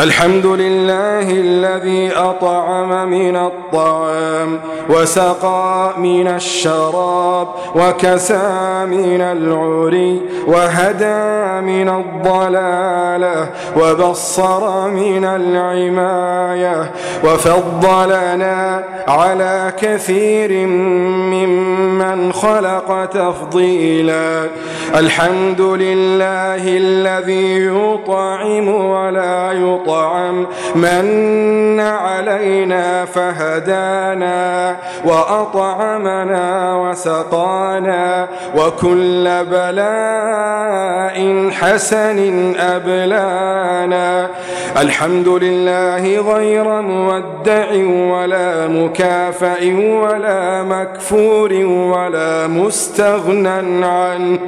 الحمد لله الذي أطعم من الطعام وسقى من الشراب وكسى من العري وهدى من الضلالة وبصر من العماية وفضلنا على كثير ممن خلق تفضيلا. الحمد لله الذي يطعم ولا يطعم. طعم من علينا فهدانا وأطعمنا وسقانا وكل بلاء حسن أبلانا. الحمد لله غير مودع ولا مكافئ ولا مكفور ولا مستغنى عنه.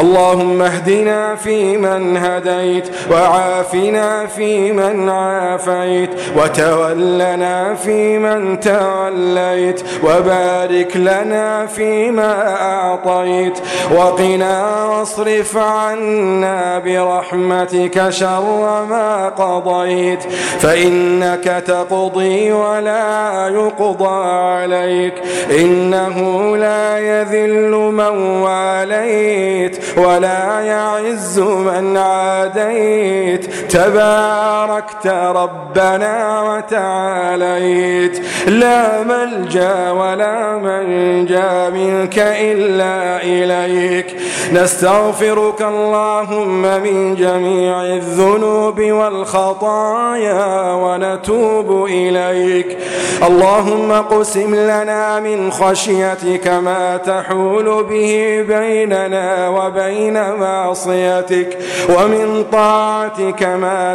اللهم اهدنا فيمن هديت وعافنا فيمن من عافيت وتولنا فيمن توليت وبارك لنا فيما أعطيت وقنا واصرف عنا برحمتك شر ما قضيت فإنك تقضي ولا يقضى عليك إنه لا يذل من واليت ولا يعز من عاديت تبارك باركت ربنا وتعاليت. لا ملجأ ولا منجأ منك إلا إليك. نستغفرك اللهم من جميع الذنوب والخطايا ونتوب إليك. اللهم قسم لنا من خشيتك ما تحول به بيننا وبين معصيتك ومن طاعتك ما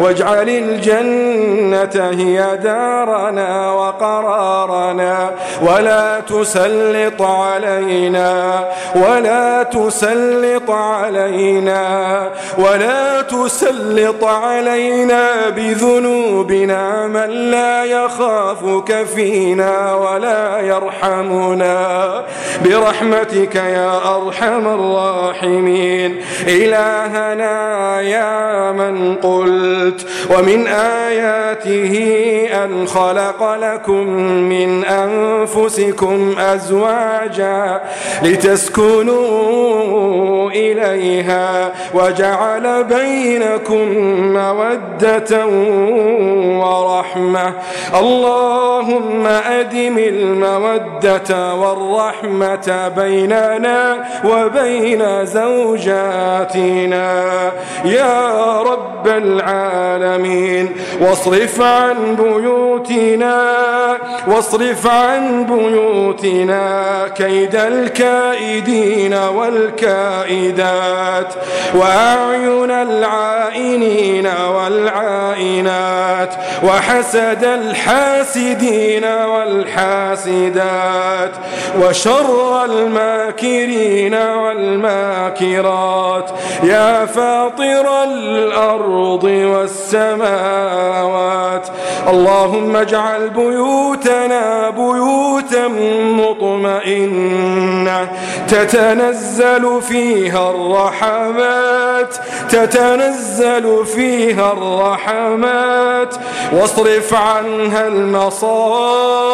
واجعل الجنة هي دارنا وقرارنا ولا تسلط علينا ولا تسلط علينا ولا تسلط علينا بذنوبنا من لا يخافك فينا ولا يرحمنا برحمتك يا أرحم الراحمين إلهنا يا من قلت ومن آياته أن خلق لكم من أنفسكم أزواجا لتسكنوا إليها وجعل بينكم مودة ورحمة. اللهم أدم المودة والرحمة بيننا وبين زوجاتنا. يا رب العالمين. واصرف عن بيوتنا واصرف عن بيوتنا كيد الكائدين والكائدات وأعين العائنين والعائنات وحسد الحاسدين والحاسدات وشر الماكرين والماكرات. يا فاطر الأرض والسماوات. اللهم اجعل بيوتنا بيوتا مطمئنة. تتنزل فيها الرحمات. تتنزل فيها الرحمات. واصرف عنها المصائب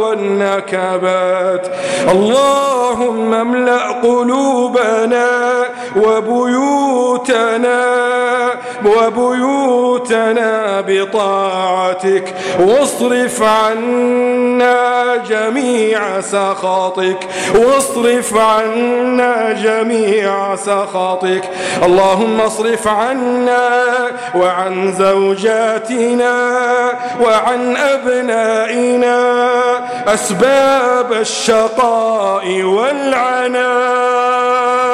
والنكبات. اللهم املأ قلوبنا وبيوتنا وبيوتنا بطاعتك. واصرف عنا جميع سخطك. واصرف عنا جميع سخطك. اللهم اصرف عنا وعن زوجاتنا وعن أبنائنا. أسباب الشقاء والعناء.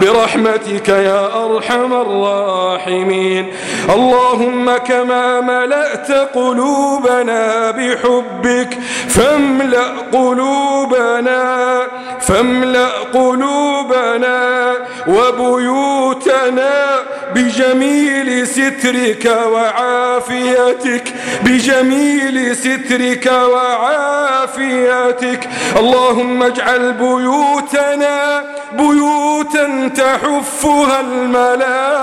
برحمتك يا أرحم الراحمين. اللهم كما ملأت قلوبنا بحبك فاملأ قلوبنا فاملأ قلوبنا وبيوتنا بجميل سترك وعافيتك بجميل سترك وعافيتك. اللهم اجعل بيوتنا بيوتا تحفها الملائكة.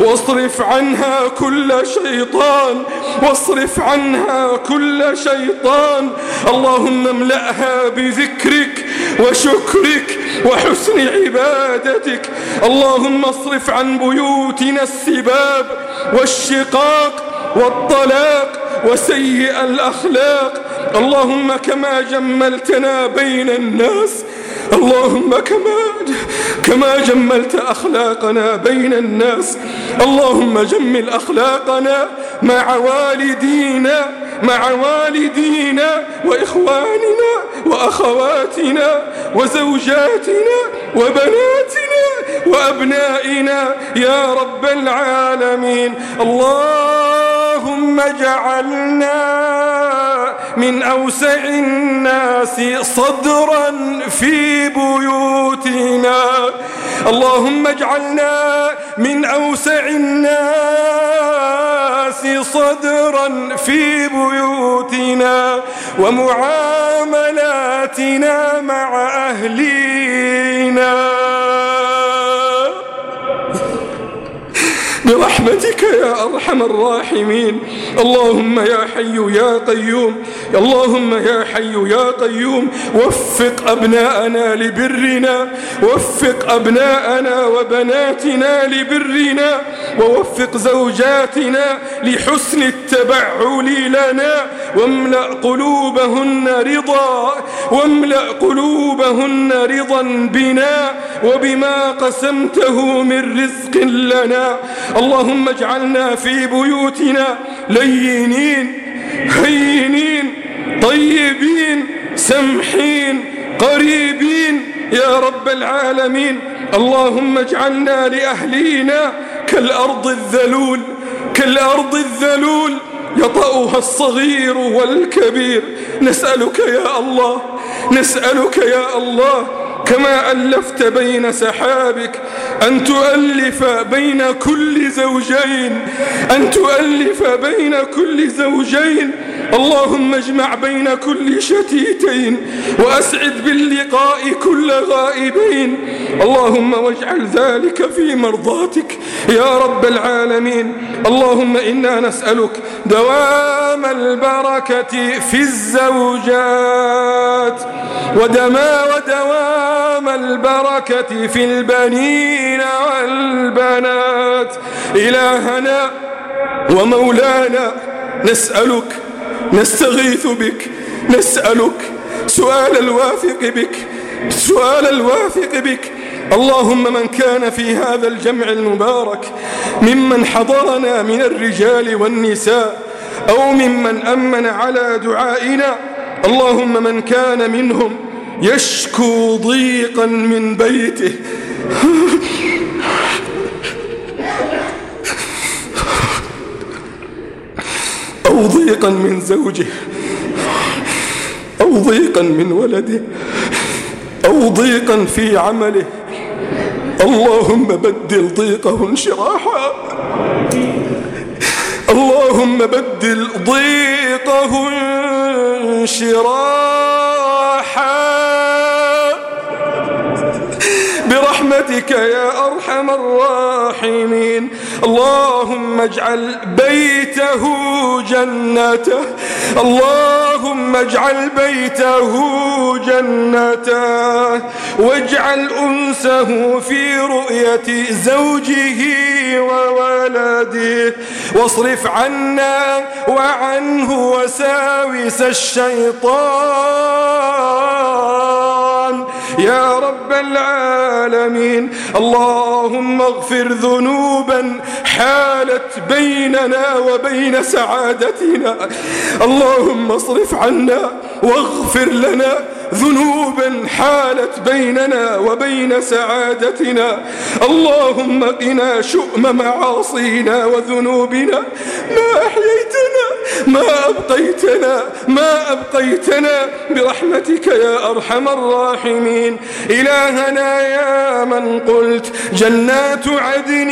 واصرف عنها كل شيطان واصرف عنها كل شيطان. اللهم املأها بذكرك وشكرك وحسن عبادتك. اللهم اصرف عن بيوتنا السباب والشقاق والطلاق وسيء الأخلاق. اللهم كما جملتنا بين الناس اللهم كما كما جملت أخلاقنا بين الناس اللهم جمل أخلاقنا مع والدينا مع والدينا وإخواننا وأخواتنا وزوجاتنا وبناتنا وأبنائنا. يا رب العالمين. اللهم اجعلنا من أوسع الناس صدرا في بيوتنا. اللهم اجعلنا من أوسع الناس صدرا في بيوتنا ومعاملاتنا مع أهلينا. برحمتك يا أرحم الراحمين. اللهم يا حي يا قيوم. اللهم يا حي يا قيوم. وفق أبناءنا لبرنا. وفق أبناءنا وبناتنا لبرنا. ووفق زوجاتنا لحسن التبعل لنا واملأ قلوبهن رضا واملأ قلوبهن رضا بنا وبما قسمته من رزق لنا. اللهم اجعلنا في بيوتنا لينين هينين طيبين سمحين قريبين. يا رب العالمين اللهم اجعلنا لأهلينا كالأرض الذلول كالأرض الذلول يطأها الصغير والكبير. نسألك يا الله نسألك يا الله كما ألفت بين سحابك أن تؤلف بين كل زوجين أن تؤلف بين كل زوجين. اللهم اجمع بين كل شتيتين وأسعد باللقاء كل غائبين. اللهم واجعل ذلك في مرضاتك يا رب العالمين. اللهم إنا نسألك دوام البركة في الزوجات ودما ودوام البركة في البنين والبنات. إلهنا ومولانا نسألك نستغيث بك نسألك سؤال الواثق بك سؤال الواثق بك. اللهم من كان في هذا الجمع المبارك ممن حضرنا من الرجال والنساء أو ممن أمن على دعائنا اللهم من كان منهم يشكو ضيقا من بيته. أو ضيقا من زوجه. أو ضيقا من ولده. أو ضيقا في عمله. اللهم بدل ضيقه انشراحا. اللهم بدل ضيقه انشراحا. برحمتك يا أرحم الراحمين. اللهم اجعل بيته جنته. اللهم اجعل بيته جنته. واجعل أنسه في رؤية زوجه وولده. واصرف عنا وعنه وساوس الشيطان. يا رب العالمين. اللهم اغفر ذنوبا حالت بيننا وبين سعادتنا. اللهم اصرف عنا واغفر لنا ذنوبا حالت بيننا وبين سعادتنا. اللهم قنا شؤم معاصينا وذنوبنا. ما أحييتنا ما أبقيتنا ما أبقيتنا. برحمتك يا أرحم الراحمين. إلهنا يا من قلت جنات عدن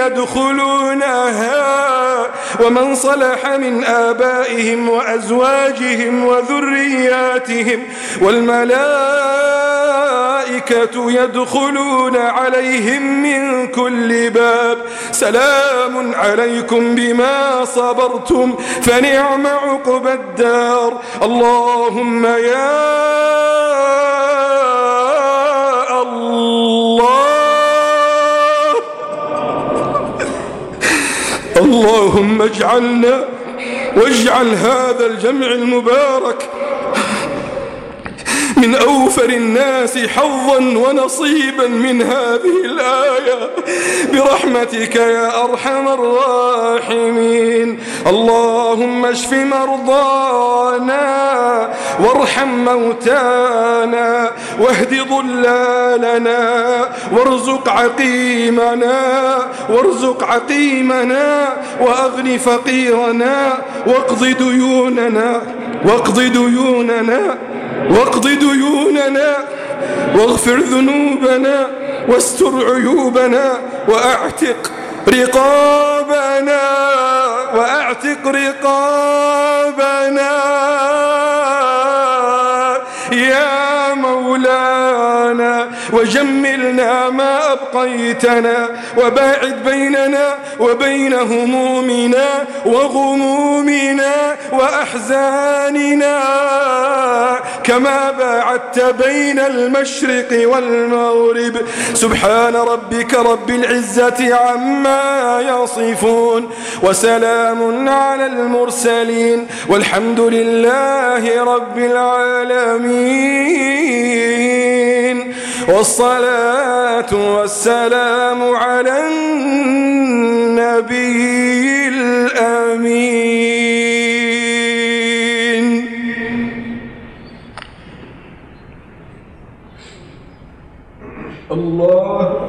يدخلونها. ومن صلح من آبائهم وأزواجهم وذرياتهم والملائكة يدخلون عليهم من كل باب سلام عليكم بما صبرتم فنعم عقب الدار اللهم يا اللهم اجعلنا واجعل هذا الجمع المبارك من أوفر الناس حظا ونصيبا من هذه الآية. برحمتك يا أرحم الراحمين. اللهم اشف مرضانا وارحم موتانا. واهد ضلالنا وارزق عقيمنا وارزق عقيمنا وأغن فقيرنا واقض ديوننا واقض ديوننا واقض ديوننا واغفر ذنوبنا واستر عيوبنا وأعتق رقابنا وأعتق رقابنا. وجملنا ما أبقيتنا وباعد بيننا وبين همومنا وغمومنا وأحزاننا. كما باعدت بين المشرق والمغرب. سبحان ربك رب العزة عما يصفون وسلام على المرسلين والحمد لله رب العالمين. والصلاة والسلام على النبي الأمين. الله